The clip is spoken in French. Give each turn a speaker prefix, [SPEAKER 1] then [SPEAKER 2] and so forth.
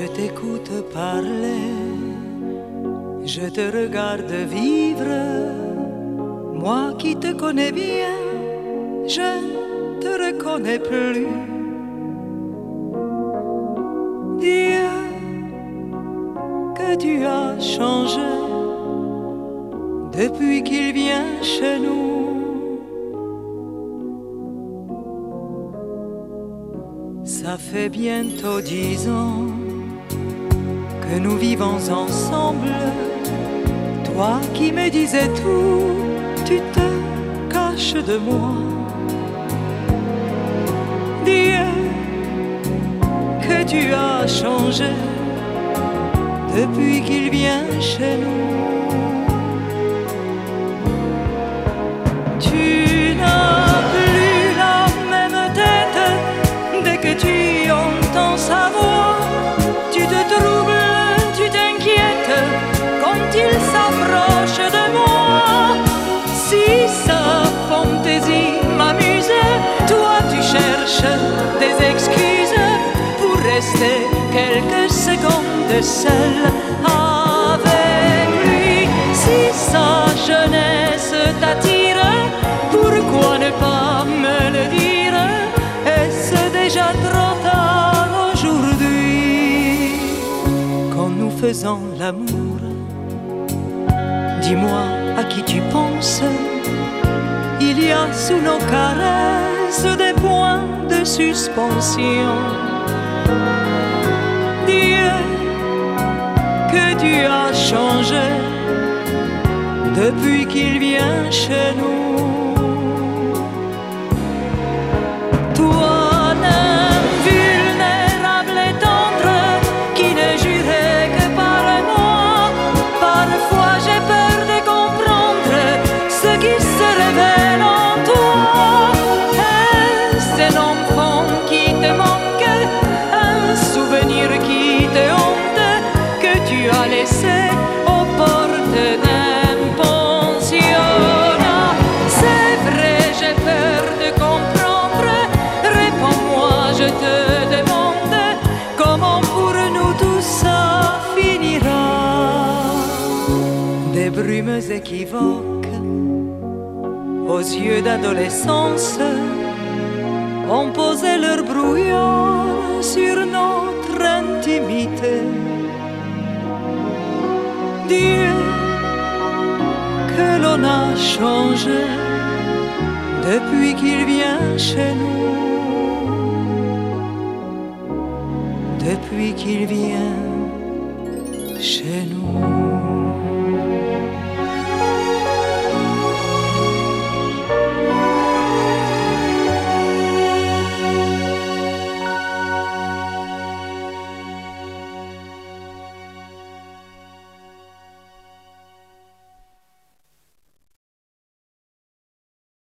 [SPEAKER 1] Je t'écoute parler, je te regarde vivre, moi qui te connais bien, je ne te reconnais plus. Dieu, que tu as changé depuis qu'il vient chez nous. Ça fait bientôt dix ans nous vivons ensemble. Toi qui me disais tout, tu te caches de moi. Dieu, que tu as changé depuis qu'il vient quelques secondes seul avec lui. Si sa jeunesse t'attire, pourquoi ne pas me le dire? Est-ce déjà trop tard aujourd'hui? Quand nous faisons l'amour, dis-moi à qui tu penses. Il y a sous nos caresses des points de suspension. Tu as changé depuis qu'il vient chez nous. Des brumes équivoques aux yeux d'adolescence ont posé leur brouillard sur notre intimité. Dieu, que l'on a changé depuis qu'il vient chez nous. Depuis qu'il vient chez nous.